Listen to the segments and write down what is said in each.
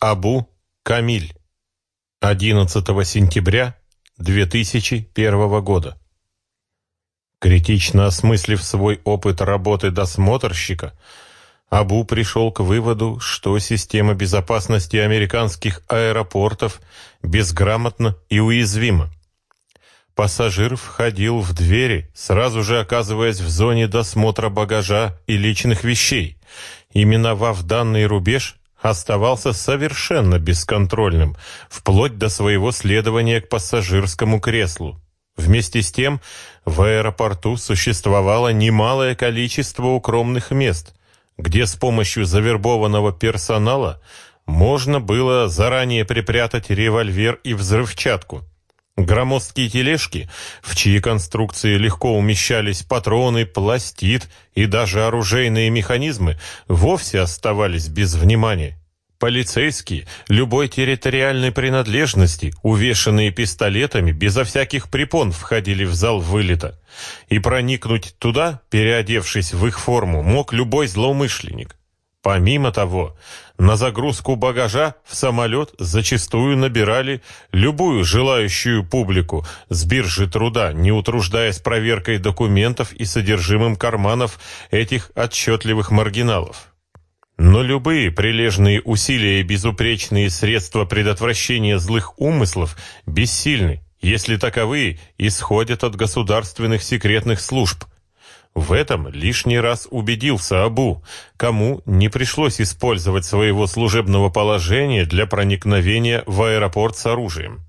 Абу Камиль. 11 сентября 2001 года. Критично осмыслив свой опыт работы досмотрщика, Абу пришел к выводу, что система безопасности американских аэропортов безграмотна и уязвима. Пассажир входил в двери, сразу же оказываясь в зоне досмотра багажа и личных вещей. И миновав данный рубеж, оставался совершенно бесконтрольным, вплоть до своего следования к пассажирскому креслу. Вместе с тем, в аэропорту существовало немалое количество укромных мест, где с помощью завербованного персонала можно было заранее припрятать револьвер и взрывчатку. Громоздкие тележки, в чьи конструкции легко умещались патроны, пластид и даже оружейные механизмы, вовсе оставались без внимания. Полицейские любой территориальной принадлежности, увешанные пистолетами, безо всяких препон входили в зал вылета. И проникнуть туда, переодевшись в их форму, мог любой злоумышленник. Помимо того, на загрузку багажа в самолет зачастую набирали любую желающую публику с биржи труда, не утруждаясь проверкой документов и содержимым карманов этих отчетливых маргиналов. Но любые прилежные усилия и безупречные средства предотвращения злых умыслов бессильны, если таковые исходят от государственных секретных служб – в этом лишний раз убедился Абу, кому не пришлось использовать своего служебного положения для проникновения в аэропорт с оружием.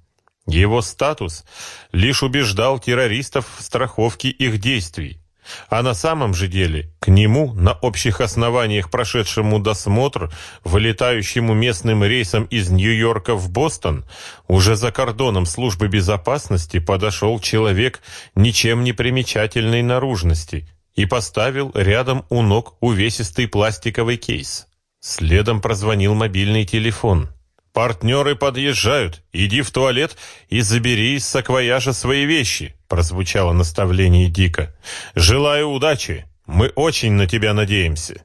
Его статус лишь убеждал террористов в страховке их действий, а на самом же деле к нему на общих основаниях прошедшему досмотр, вылетающему местным рейсом из Нью-Йорка в Бостон, уже за кордоном службы безопасности подошел человек ничем не примечательной наружности – и поставил рядом у ног увесистый пластиковый кейс. Следом прозвонил мобильный телефон. «Партнеры подъезжают. Иди в туалет и забери из саквояжа свои вещи», прозвучало наставление Дика. «Желаю удачи. Мы очень на тебя надеемся».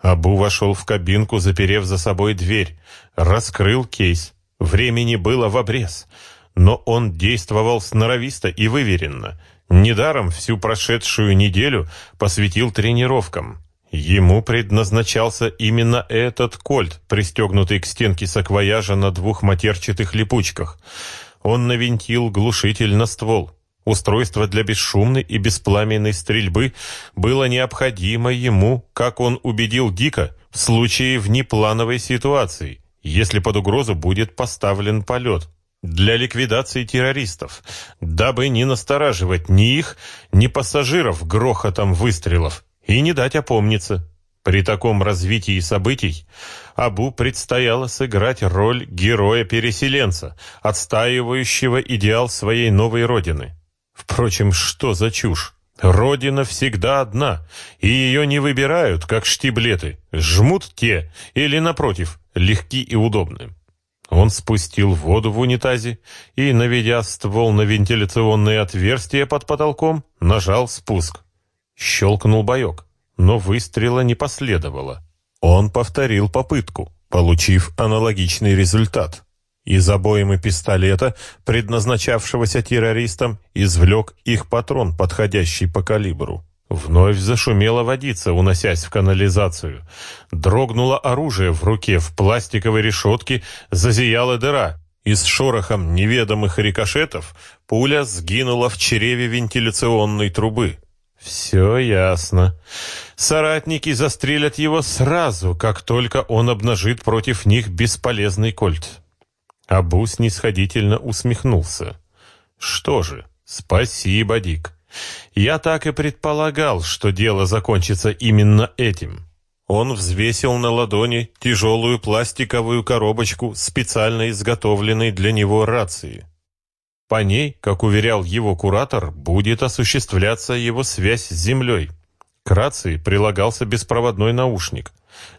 Абу вошел в кабинку, заперев за собой дверь. Раскрыл кейс. Времени было в обрез. Но он действовал сноровисто и выверенно – Недаром всю прошедшую неделю посвятил тренировкам. Ему предназначался именно этот кольт, пристегнутый к стенке саквояжа на двух матерчатых липучках. Он навинтил глушитель на ствол. Устройство для бесшумной и беспламенной стрельбы было необходимо ему, как он убедил Дика, в случае внеплановой ситуации, если под угрозу будет поставлен полет для ликвидации террористов, дабы не настораживать ни их, ни пассажиров грохотом выстрелов и не дать опомниться. При таком развитии событий Абу предстояло сыграть роль героя-переселенца, отстаивающего идеал своей новой родины. Впрочем, что за чушь? Родина всегда одна, и ее не выбирают, как штиблеты, жмут те или, напротив, легки и удобны. Он спустил воду в унитазе и, наведя ствол на вентиляционное отверстие под потолком, нажал спуск. Щелкнул боек, но выстрела не последовало. Он повторил попытку, получив аналогичный результат. Из обоймы пистолета, предназначавшегося террористам, извлек их патрон, подходящий по калибру. Вновь зашумела водица, уносясь в канализацию. Дрогнуло оружие в руке, в пластиковой решетке зазияла дыра. И с шорохом неведомых рикошетов пуля сгинула в чреве вентиляционной трубы. Все ясно. Соратники застрелят его сразу, как только он обнажит против них бесполезный кольт. Абу снисходительно усмехнулся. Что же, спасибо, Дик. Я так и предполагал, что дело закончится именно этим. Он взвесил на ладони тяжелую пластиковую коробочку, специально изготовленной для него рации. По ней, как уверял его куратор, будет осуществляться его связь с Землей. К рации прилагался беспроводной наушник.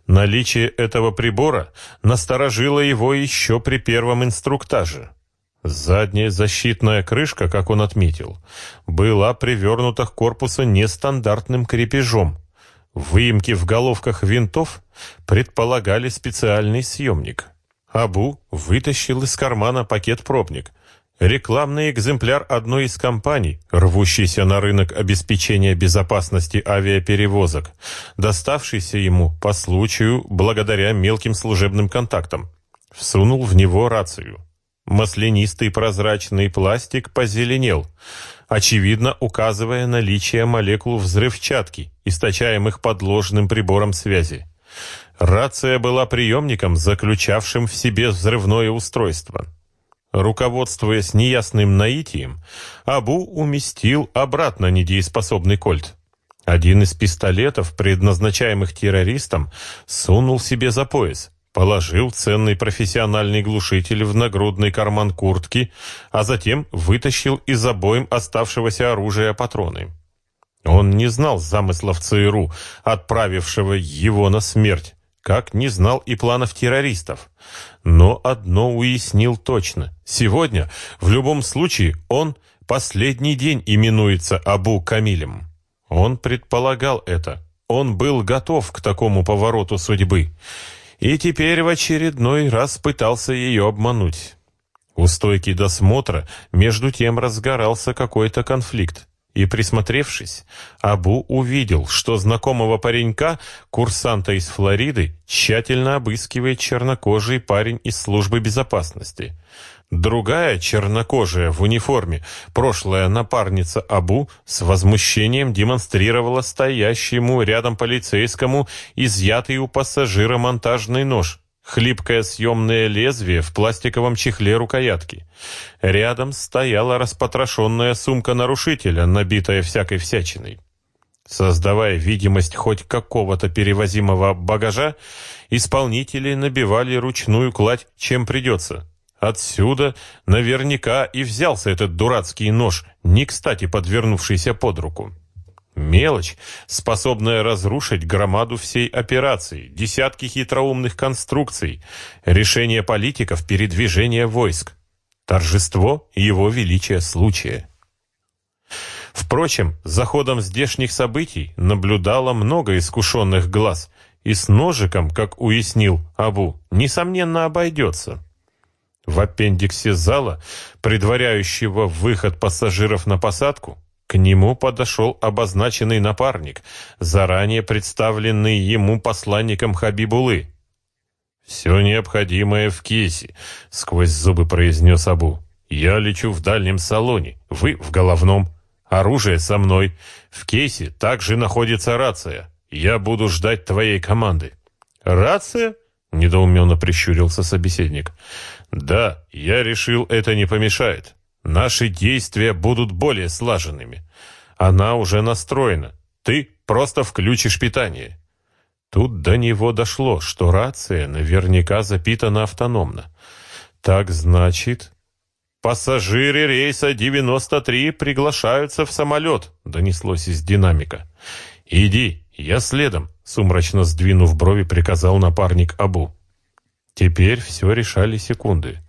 Наличие этого прибора насторожило его еще при первом инструктаже. Задняя защитная крышка, как он отметил, была привернута к корпусу нестандартным крепежом. Выемки в головках винтов предполагали специальный съемник. Абу вытащил из кармана пакет-пробник. Рекламный экземпляр одной из компаний, рвущейся на рынок обеспечения безопасности авиаперевозок, доставшийся ему по случаю благодаря мелким служебным контактам. Всунул в него рацию. Маслянистый прозрачный пластик позеленел, очевидно указывая наличие молекул взрывчатки, источаемых подложным прибором связи. Рация была приемником, заключавшим в себе взрывное устройство. Руководствуясь неясным наитием, Абу уместил обратно недееспособный кольт. Один из пистолетов, предназначаемых террористам, сунул себе за пояс, положил ценный профессиональный глушитель в нагрудный карман куртки, а затем вытащил из обоим оставшегося оружия патроны. Он не знал замыслов ЦРУ, отправившего его на смерть, как не знал и планов террористов. Но одно уяснил точно. Сегодня, в любом случае, он последний день именуется Абу Камилем. Он предполагал это. Он был готов к такому повороту судьбы. И теперь в очередной раз пытался ее обмануть. У стойки досмотра между тем разгорался какой-то конфликт и, присмотревшись, Абу увидел, что знакомого паренька, курсанта из Флориды, тщательно обыскивает чернокожий парень из службы безопасности. Другая чернокожая в униформе, прошлая напарница Абу, с возмущением демонстрировала стоящему рядом полицейскому изъятый у пассажира монтажный нож. Хлипкое съемное лезвие в пластиковом чехле рукоятки. Рядом стояла распотрошенная сумка нарушителя, набитая всякой всячиной. Создавая видимость хоть какого-то перевозимого багажа, исполнители набивали ручную кладь, чем придется. Отсюда наверняка и взялся этот дурацкий нож, не кстати подвернувшийся под руку. Мелочь, способная разрушить громаду всей операции, десятки хитроумных конструкций, решение политиков, передвижение войск. Торжество его величия случая. Впрочем, за ходом здешних событий наблюдало много искушенных глаз, и с ножиком, как уяснил Абу, несомненно обойдется. В аппендиксе зала, предваряющего выход пассажиров на посадку, к нему подошел обозначенный напарник, заранее представленный ему посланником Хабибулы. «Все необходимое в кейсе», — сквозь зубы произнес Абу. «Я лечу в дальнем салоне, вы в головном. Оружие со мной. В кейсе также находится рация. Я буду ждать твоей команды». «Рация?» — недоуменно прищурился собеседник. «Да, я решил, это не помешает наши действия будут более слаженными. Она уже настроена. Ты просто включишь питание. Тут до него дошло, что рация наверняка запитана автономно. Так значит... «Пассажиры рейса 93 приглашаются в самолет», — донеслось из динамика. «Иди, я следом», — сумрачно сдвинув брови, приказал напарник Абу. Теперь все решали секунды.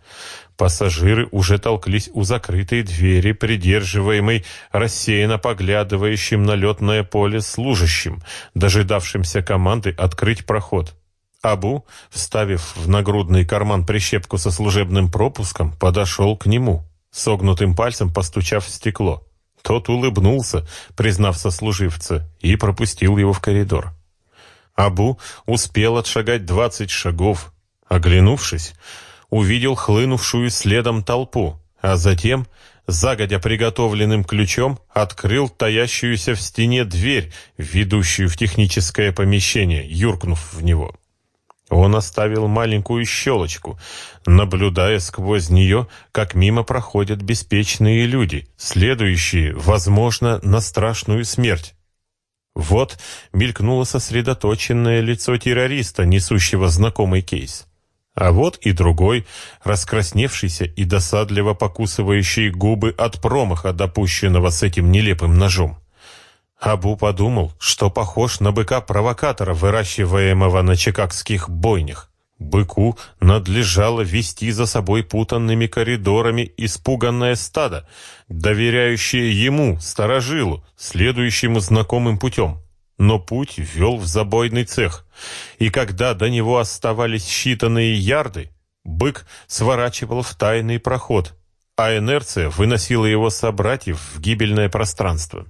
Пассажиры уже толклись у закрытой двери, придерживаемой рассеянно поглядывающим на летное поле служащим, дожидавшимся команды открыть проход. Абу, вставив в нагрудный карман прищепку со служебным пропуском, подошел к нему, согнутым пальцем постучав в стекло. Тот улыбнулся, признав сослуживца, и пропустил его в коридор. Абу успел отшагать двадцать шагов. Оглянувшись, увидел хлынувшую следом толпу, а затем, загодя приготовленным ключом, открыл таящуюся в стене дверь, ведущую в техническое помещение, юркнув в него. Он оставил маленькую щелочку, наблюдая сквозь нее, как мимо проходят беспечные люди, следующие, возможно, на страшную смерть. Вот мелькнуло сосредоточенное лицо террориста, несущего знакомый кейс. А вот и другой, раскрасневшийся и досадливо покусывающий губы от промаха, допущенного с этим нелепым ножом. Абу подумал, что похож на быка-провокатора, выращиваемого на чикагских бойнях. Быку надлежало вести за собой путанными коридорами испуганное стадо, доверяющее ему, сторожилу, следующему знакомым путем но путь вел в забойный цех, и когда до него оставались считанные ярды, бык сворачивал в тайный проход, а инерция выносила его собратьев в гибельное пространство.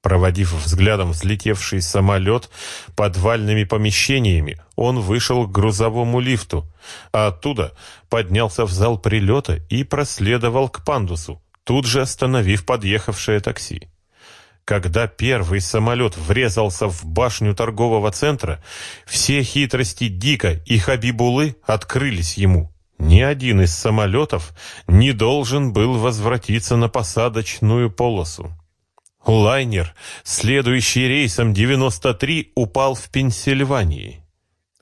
Проводив взглядом взлетевший самолет подвальными помещениями, он вышел к грузовому лифту, а оттуда поднялся в зал прилета и проследовал к пандусу, тут же остановив подъехавшее такси. Когда первый самолет врезался в башню торгового центра, все хитрости Дика и Хабибулы открылись ему. Ни один из самолетов не должен был возвратиться на посадочную полосу. Лайнер, следующий рейсом 93, упал в Пенсильвании.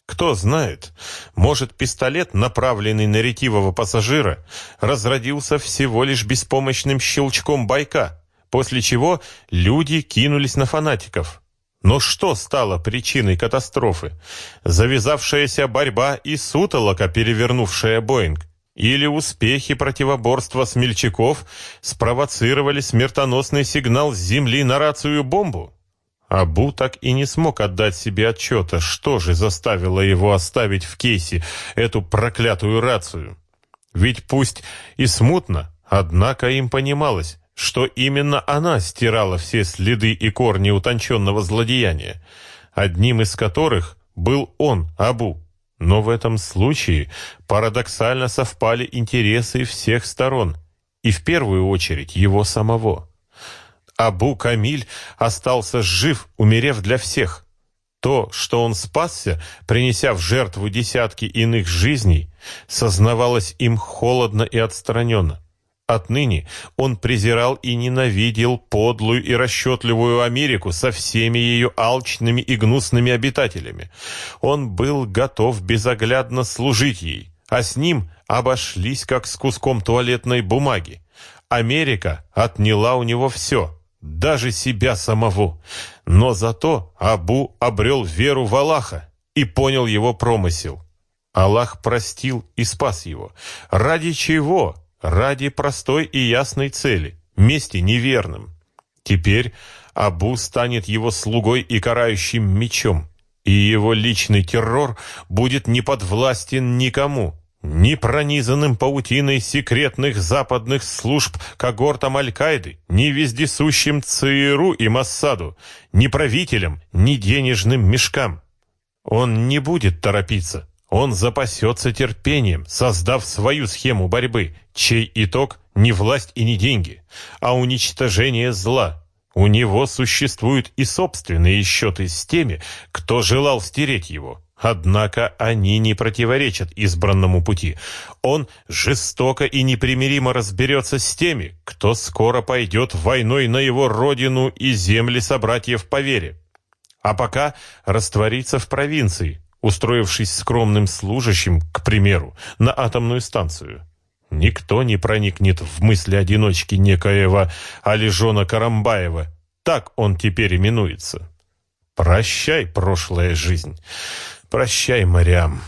Кто знает, может, пистолет, направленный на ретивого пассажира, разродился всего лишь беспомощным щелчком байка, после чего люди кинулись на фанатиков. Но что стало причиной катастрофы? Завязавшаяся борьба и сутолока, перевернувшая Боинг? Или успехи противоборства смельчаков спровоцировали смертоносный сигнал с земли на рацию-бомбу? Абу так и не смог отдать себе отчета, что же заставило его оставить в кейсе эту проклятую рацию. Ведь пусть и смутно, однако им понималось, что именно она стирала все следы и корни утонченного злодеяния, одним из которых был он, Абу. Но в этом случае парадоксально совпали интересы всех сторон, и в первую очередь его самого. Абу Камиль остался жив, умерев для всех. То, что он спасся, принеся в жертву десятки иных жизней, сознавалось им холодно и отстраненно. Отныне он презирал и ненавидел подлую и расчетливую Америку со всеми ее алчными и гнусными обитателями. Он был готов безоглядно служить ей, а с ним обошлись как с куском туалетной бумаги. Америка отняла у него все, даже себя самого. Но зато Абу обрел веру в Аллаха и понял его промысел. Аллах простил и спас его. Ради чего? Ради простой и ясной цели, мести неверным. Теперь Абу станет его слугой и карающим мечом, и его личный террор будет не подвластен никому, ни пронизанным паутиной секретных западных служб когортам Аль-Каиды, ни вездесущим ЦРУ и Массаду, ни правителям, ни денежным мешкам. Он не будет торопиться. Он запасется терпением, создав свою схему борьбы, чей итог не власть и не деньги, а уничтожение зла. У него существуют и собственные счеты с теми, кто желал стереть его. Однако они не противоречат избранному пути. Он жестоко и непримиримо разберется с теми, кто скоро пойдет войной на его родину и земли собратьев по вере. А пока растворится в провинции, устроившись скромным служащим, к примеру, на атомную станцию. Никто не проникнет в мысли одиночки некоего Алижона Карамбаева. Так он теперь именуется. Прощай, прошлая жизнь. Прощай, морям.